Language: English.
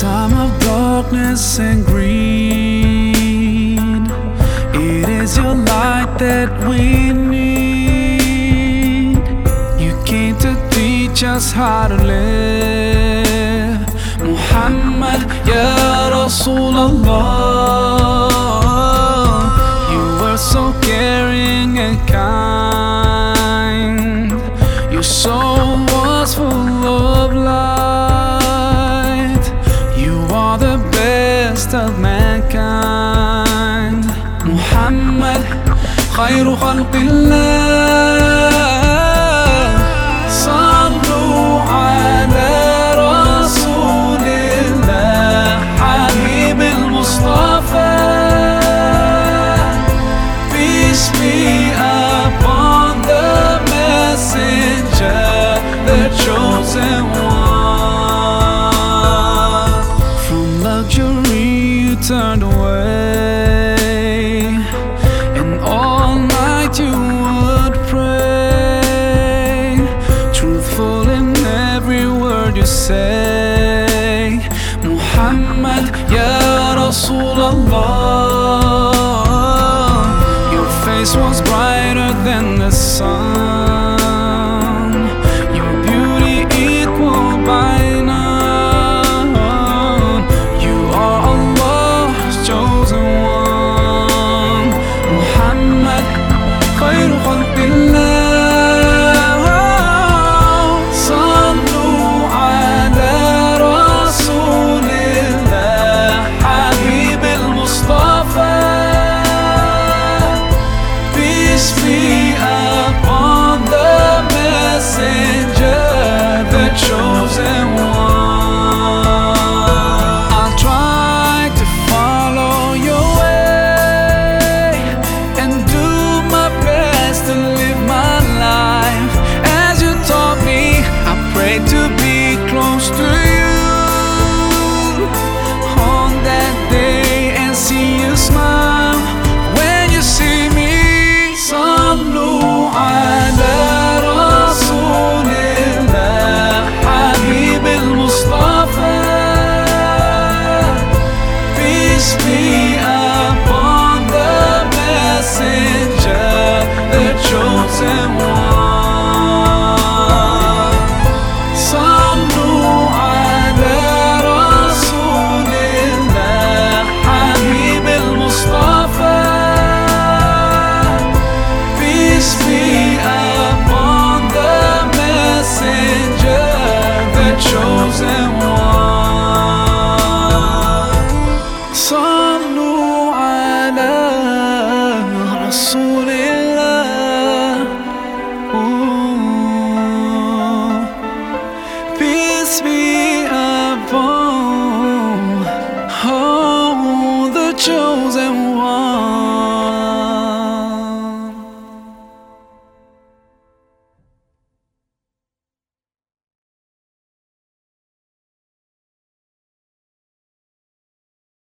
time of darkness and greed. It is your light that we need. You came to teach us how to live. Muhammad, Ya Rasulullah. You were so caring and kind. خير خلق الله. صلوا على رسول الله حبيب المصطفى. Peace say. Muhammad, Ya Rasulallah. Your face was brighter than the sun. Your beauty equal by none. You are Allah's chosen one. Muhammad, خير chosen